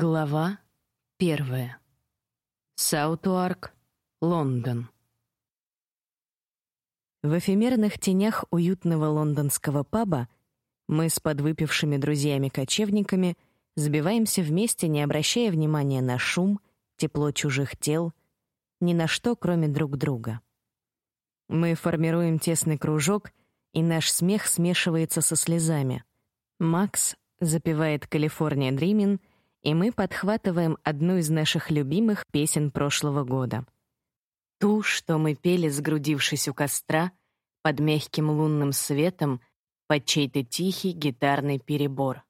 Глава первая. Саутуарк, Лондон. В эфемерных тенях уютного лондонского паба мы с подвыпившими друзьями-кочевниками забиваемся вместе, не обращая внимания на шум, тепло чужих тел, ни на что, кроме друг друга. Мы формируем тесный кружок, и наш смех смешивается со слезами. Макс запевает «Калифорния Дримин», и мы подхватываем одну из наших любимых песен прошлого года. Ту, что мы пели, сгрудившись у костра, под мягким лунным светом, под чей-то тихий гитарный перебор.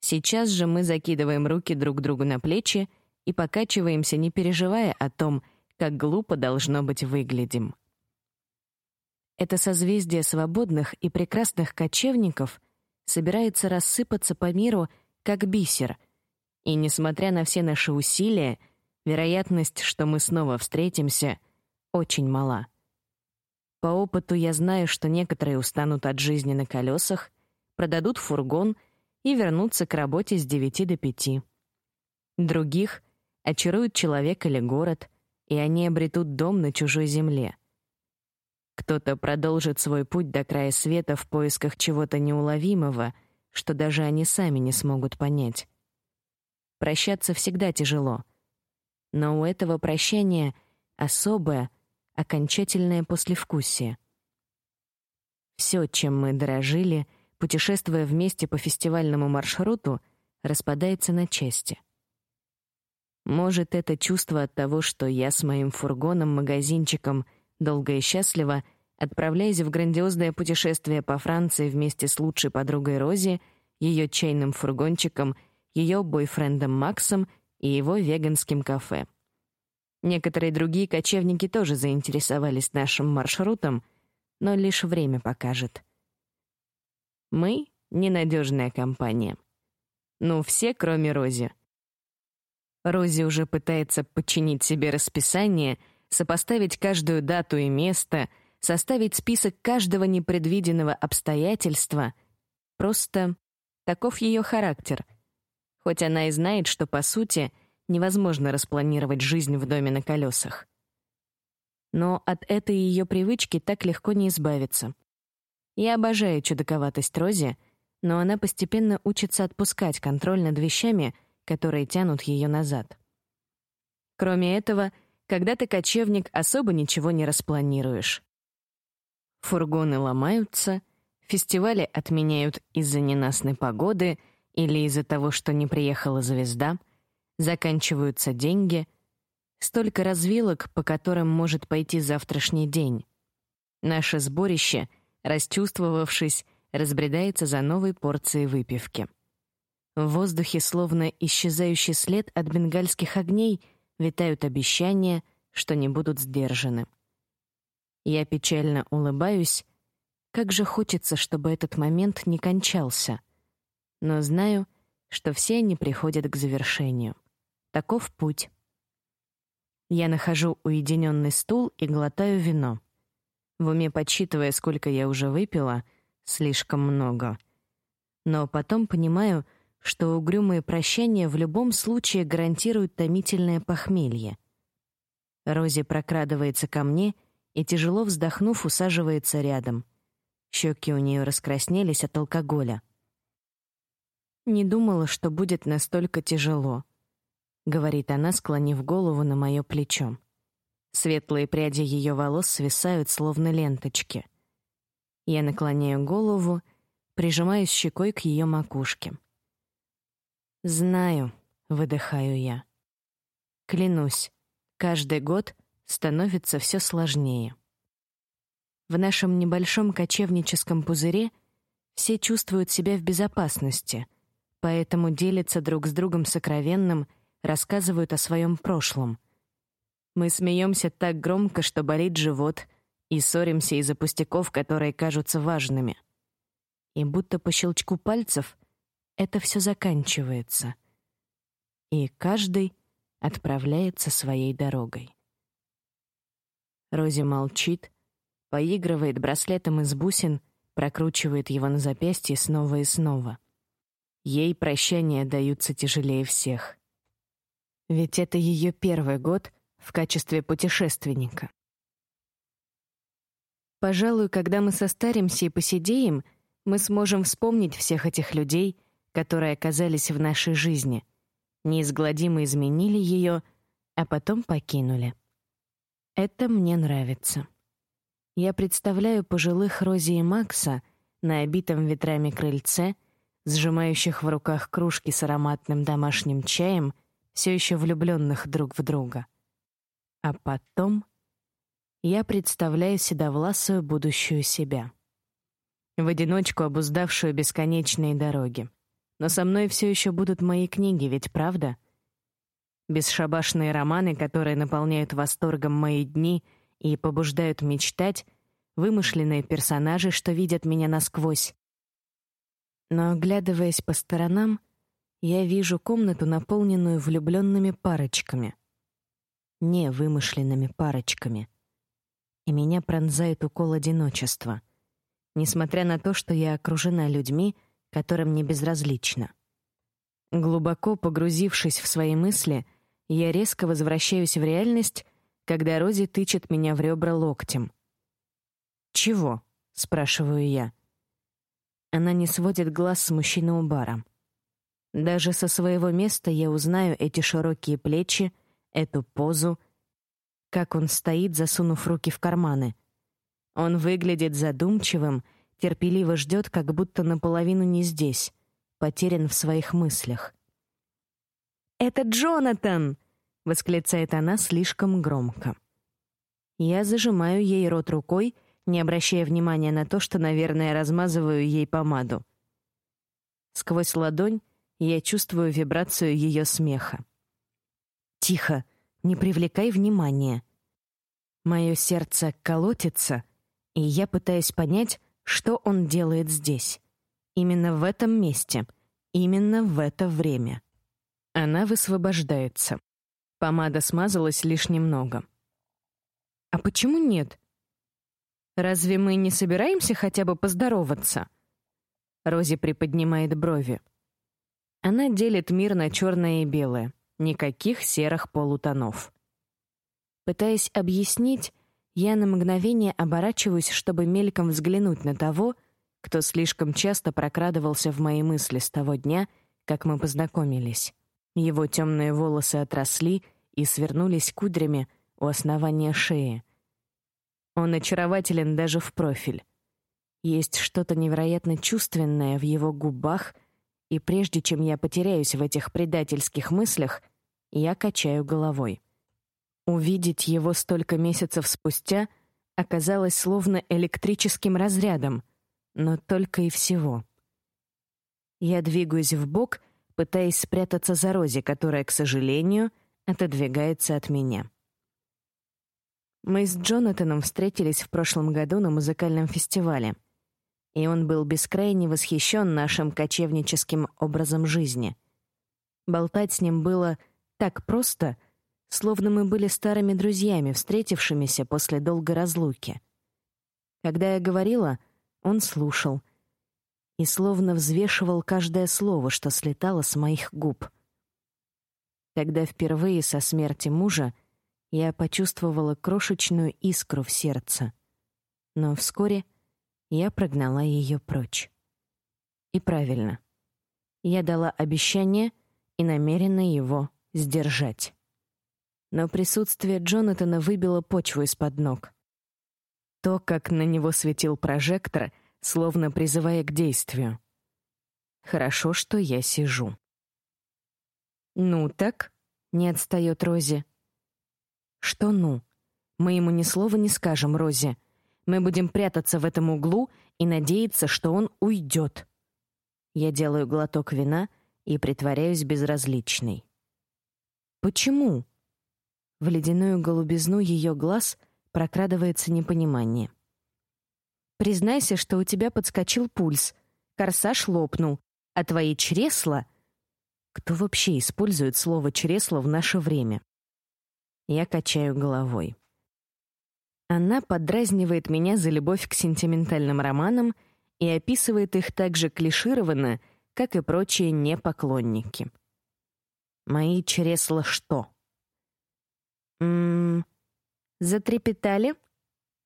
Сейчас же мы закидываем руки друг другу на плечи и покачиваемся, не переживая о том, как глупо должно быть выглядим. Это созвездие свободных и прекрасных кочевников собирается рассыпаться по миру, как бисер — и несмотря на все наши усилия, вероятность, что мы снова встретимся, очень мала. По опыту я знаю, что некоторые устанут от жизни на колесах, продадут фургон и вернутся к работе с 9 до 5. Других очарует человек или город, и они обретут дом на чужой земле. Кто-то продолжит свой путь до края света в поисках чего-то неуловимого, что даже они сами не смогут понять. Прощаться всегда тяжело. Но у этого прощания особое, окончательное послевкусие. Все, чем мы дорожили, путешествуя вместе по фестивальному маршруту, распадается на части. Может, это чувство от того, что я с моим фургоном-магазинчиком долго и счастливо отправляюсь в грандиозное путешествие по Франции вместе с лучшей подругой Рози, ее чайным фургончиком — ее бойфрендом Максом и его веганским кафе. Некоторые другие кочевники тоже заинтересовались нашим маршрутом, но лишь время покажет. Мы — ненадежная компания. Ну, все, кроме Рози. Рози уже пытается подчинить себе расписание, сопоставить каждую дату и место, составить список каждого непредвиденного обстоятельства. Просто таков ее характер — хоть она и знает, что, по сути, невозможно распланировать жизнь в доме на колесах. Но от этой ее привычки так легко не избавиться. Я обожаю чудаковатость Рози, но она постепенно учится отпускать контроль над вещами, которые тянут ее назад. Кроме этого, когда ты кочевник, особо ничего не распланируешь. Фургоны ломаются, фестивали отменяют из-за ненастной погоды — или из-за того, что не приехала звезда, заканчиваются деньги, столько развилок, по которым может пойти завтрашний день. Наше сборище, расчувствовавшись, разбредается за новой порцией выпивки. В воздухе, словно исчезающий след от бенгальских огней, витают обещания, что не будут сдержаны. Я печально улыбаюсь. Как же хочется, чтобы этот момент не кончался — но знаю, что все они приходят к завершению. Таков путь. Я нахожу уединенный стул и глотаю вино. В уме подсчитывая, сколько я уже выпила, слишком много. Но потом понимаю, что угрюмые прощания в любом случае гарантируют томительное похмелье. Рози прокрадывается ко мне и, тяжело вздохнув, усаживается рядом. Щеки у нее раскраснелись от алкоголя. Не думала, что будет настолько тяжело, говорит она, склонив голову на мое плечо. Светлые пряди ее волос свисают словно ленточки. Я наклоняю голову, прижимаюсь щекой к ее макушке. Знаю, выдыхаю я. Клянусь, каждый год становится все сложнее. В нашем небольшом кочевническом пузыре все чувствуют себя в безопасности, поэтому делятся друг с другом сокровенным, рассказывают о своем прошлом. Мы смеемся так громко, что болит живот, и ссоримся из-за пустяков, которые кажутся важными. И будто по щелчку пальцев это все заканчивается. И каждый отправляется своей дорогой. Рози молчит, поигрывает браслетом из бусин, прокручивает его на запястье снова и снова. Ей прощания даются тяжелее всех. Ведь это ее первый год в качестве путешественника. Пожалуй, когда мы состаримся и посидеем, мы сможем вспомнить всех этих людей, которые оказались в нашей жизни, неизгладимо изменили ее, а потом покинули. Это мне нравится. Я представляю пожилых Рози и Макса на обитом ветрами крыльце, сжимающих в руках кружки с ароматным домашним чаем, все еще влюбленных друг в друга. А потом я представляю седовласую будущую себя. В одиночку обуздавшую бесконечные дороги. Но со мной все еще будут мои книги, ведь правда? Бесшабашные романы, которые наполняют восторгом мои дни и побуждают мечтать, вымышленные персонажи, что видят меня насквозь. Но оглядываясь по сторонам, я вижу комнату, наполненную влюбленными парочками. Не вымышленными парочками. И меня пронзает укол одиночества, несмотря на то, что я окружена людьми, которым не безразлично. Глубоко погрузившись в свои мысли, я резко возвращаюсь в реальность, когда Рози тычет меня в ребра локтем. «Чего?» — спрашиваю я. Она не сводит глаз с мужчины у бара. Даже со своего места я узнаю эти широкие плечи, эту позу, как он стоит, засунув руки в карманы. Он выглядит задумчивым, терпеливо ждет, как будто наполовину не здесь, потерян в своих мыслях. «Это Джонатан!» — восклицает она слишком громко. Я зажимаю ей рот рукой, не обращая внимания на то, что, наверное, размазываю ей помаду. Сквозь ладонь я чувствую вибрацию ее смеха. «Тихо, не привлекай внимания». Мое сердце колотится, и я пытаюсь понять, что он делает здесь. Именно в этом месте, именно в это время. Она высвобождается. Помада смазалась лишь немного. А почему нет? Разве мы не собираемся хотя бы поздороваться? Рози приподнимает брови. Она делит мир на черное и белое, никаких серых полутонов. Пытаясь объяснить, я на мгновение оборачиваюсь, чтобы мельком взглянуть на того, кто слишком часто прокрадывался в мои мысли с того дня, как мы познакомились. Его темные волосы отросли и свернулись кудрями у основания шеи. Он очарователен даже в профиль. Есть что-то невероятно чувственное в его губах, и прежде чем я потеряюсь в этих предательских мыслях, я качаю головой. Увидеть его столько месяцев спустя оказалось словно электрическим разрядом, но только и всего. Я двигаюсь в бок пытаясь спрятаться за Рози, которая, к сожалению, отодвигается от меня. Мы с Джонатаном встретились в прошлом году на музыкальном фестивале, и он был бескрайне восхищен нашим кочевническим образом жизни. Болтать с ним было так просто, словно мы были старыми друзьями, встретившимися после долгой разлуки. Когда я говорила, он слушал — и словно взвешивал каждое слово, что слетало с моих губ. Тогда впервые со смерти мужа я почувствовала крошечную искру в сердце, но вскоре я прогнала ее прочь. И правильно. Я дала обещание и намерена его сдержать. Но присутствие Джонатана выбило почву из-под ног. То, как на него светил прожектор — словно призывая к действию. Хорошо, что я сижу. Ну так, не отстаёт Рози. Что ну? Мы ему ни слова не скажем, Рози. Мы будем прятаться в этом углу и надеяться, что он уйдет. Я делаю глоток вина и притворяюсь безразличной. Почему? В ледяную голубизну ее глаз прокрадывается непонимание. Признайся, что у тебя подскочил пульс, корсаж лопнул, а твои чресла... Кто вообще использует слово «чресло» в наше время? Я качаю головой. Она подразнивает меня за любовь к сентиментальным романам и описывает их так же клишированно, как и прочие непоклонники. Мои чресла что? Мм, затрепетали?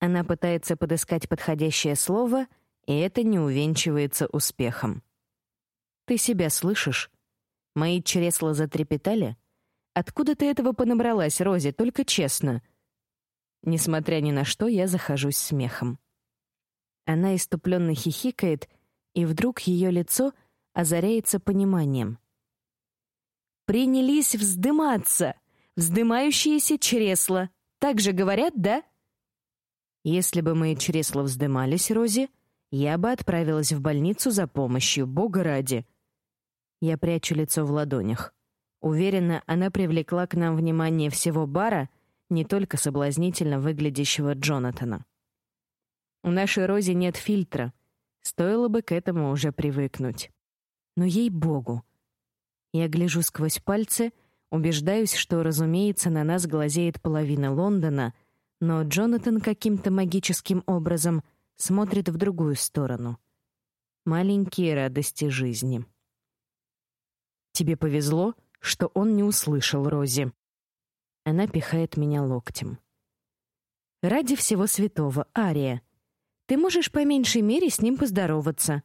Она пытается подыскать подходящее слово, и это не увенчивается успехом. Ты себя слышишь? Мои чресла затрепетали? Откуда ты этого понабралась, Рози, только честно? Несмотря ни на что, я захожусь смехом. Она иступленно хихикает, и вдруг ее лицо озаряется пониманием. Принялись вздыматься, вздымающиеся чресла. Так же говорят, да? Если бы мои чресла вздымались, Рози, я бы отправилась в больницу за помощью, бога ради. Я прячу лицо в ладонях. Уверена, она привлекла к нам внимание всего бара, не только соблазнительно выглядящего Джонатана. У нашей Рози нет фильтра. Стоило бы к этому уже привыкнуть. Но ей-богу. Я гляжу сквозь пальцы, убеждаюсь, что, разумеется, на нас глазеет половина Лондона, но Джонатан каким-то магическим образом смотрит в другую сторону. Маленькие радости жизни. Тебе повезло, что он не услышал Рози. Она пихает меня локтем. Ради всего святого, Ария, ты можешь по меньшей мере с ним поздороваться.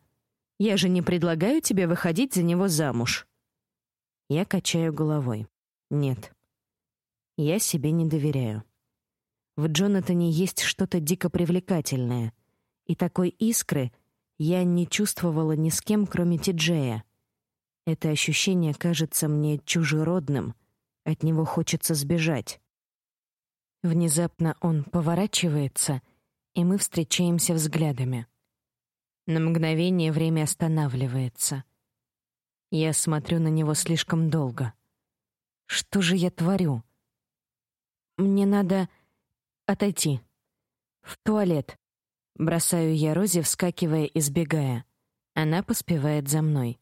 Я же не предлагаю тебе выходить за него замуж. Я качаю головой. Нет. Я себе не доверяю. В Джонатане есть что-то дико привлекательное, и такой искры я не чувствовала ни с кем, кроме Тиджея. Это ощущение кажется мне чужеродным, от него хочется сбежать. Внезапно он поворачивается, и мы встречаемся взглядами. На мгновение время останавливается. Я смотрю на него слишком долго. Что же я творю? Мне надо отойти. В туалет. Бросаю я Розе, вскакивая и сбегая. Она поспевает за мной.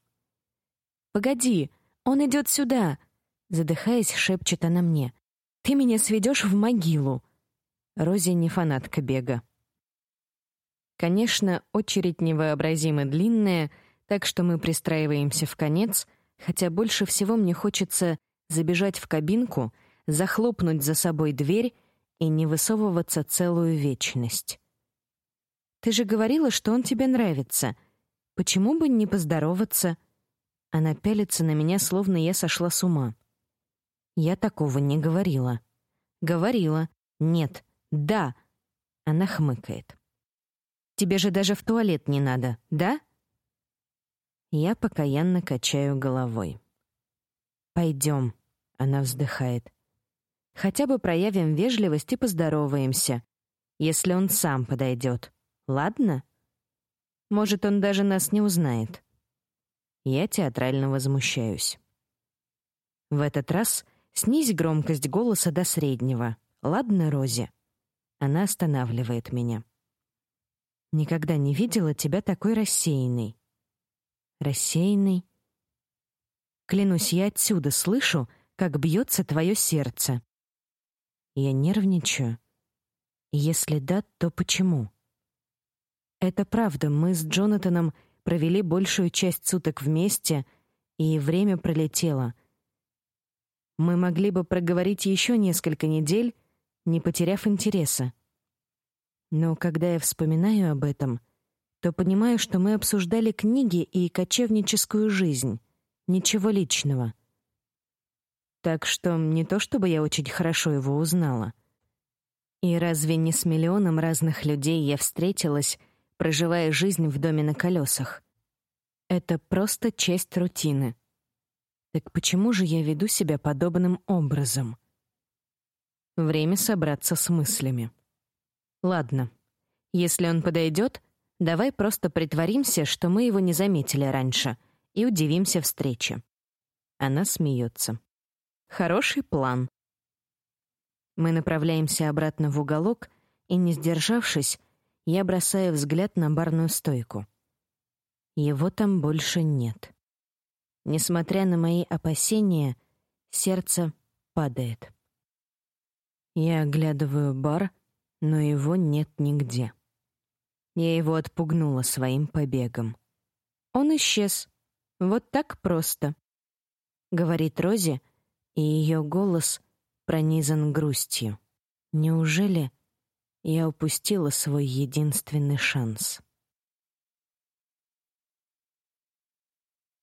«Погоди, он идет сюда!» Задыхаясь, шепчет она мне. «Ты меня сведешь в могилу!» Рози не фанатка бега. Конечно, очередь невообразимо длинная, так что мы пристраиваемся в конец, хотя больше всего мне хочется забежать в кабинку, захлопнуть за собой дверь и не высовываться целую вечность. «Ты же говорила, что он тебе нравится. Почему бы не поздороваться?» Она пялится на меня, словно я сошла с ума. Я такого не говорила. Говорила. Нет. Да. Она хмыкает. Тебе же даже в туалет не надо, да? Я покаянно качаю головой. Пойдем, она вздыхает. Хотя бы проявим вежливость и поздороваемся, если он сам подойдет. Ладно? Может, он даже нас не узнает. Я театрально возмущаюсь. В этот раз снизь громкость голоса до среднего. Ладно, Рози. Она останавливает меня. Никогда не видела тебя такой рассеянной. Рассеянной? Клянусь, я отсюда слышу, как бьется твое сердце. Я нервничаю. Если да, то почему? Это правда, мы с Джонатаном провели большую часть суток вместе, и время пролетело. Мы могли бы проговорить еще несколько недель, не потеряв интереса. Но когда я вспоминаю об этом, то понимаю, что мы обсуждали книги и кочевническую жизнь, ничего личного. Так что не то чтобы я очень хорошо его узнала. И разве не с миллионом разных людей я встретилась, проживая жизнь в доме на колесах. Это просто часть рутины. Так почему же я веду себя подобным образом? Время собраться с мыслями. Ладно. Если он подойдет, давай просто притворимся, что мы его не заметили раньше, и удивимся встрече. Она смеется. Хороший план. Мы направляемся обратно в уголок, и, не сдержавшись, я бросаю взгляд на барную стойку. Его там больше нет. Несмотря на мои опасения, сердце падает. Я оглядываю бар, но его нет нигде. Я его отпугнула своим побегом. Он исчез. Вот так просто, говорит Рози, и ее голос пронизан грустью. Неужели я упустила свой единственный шанс?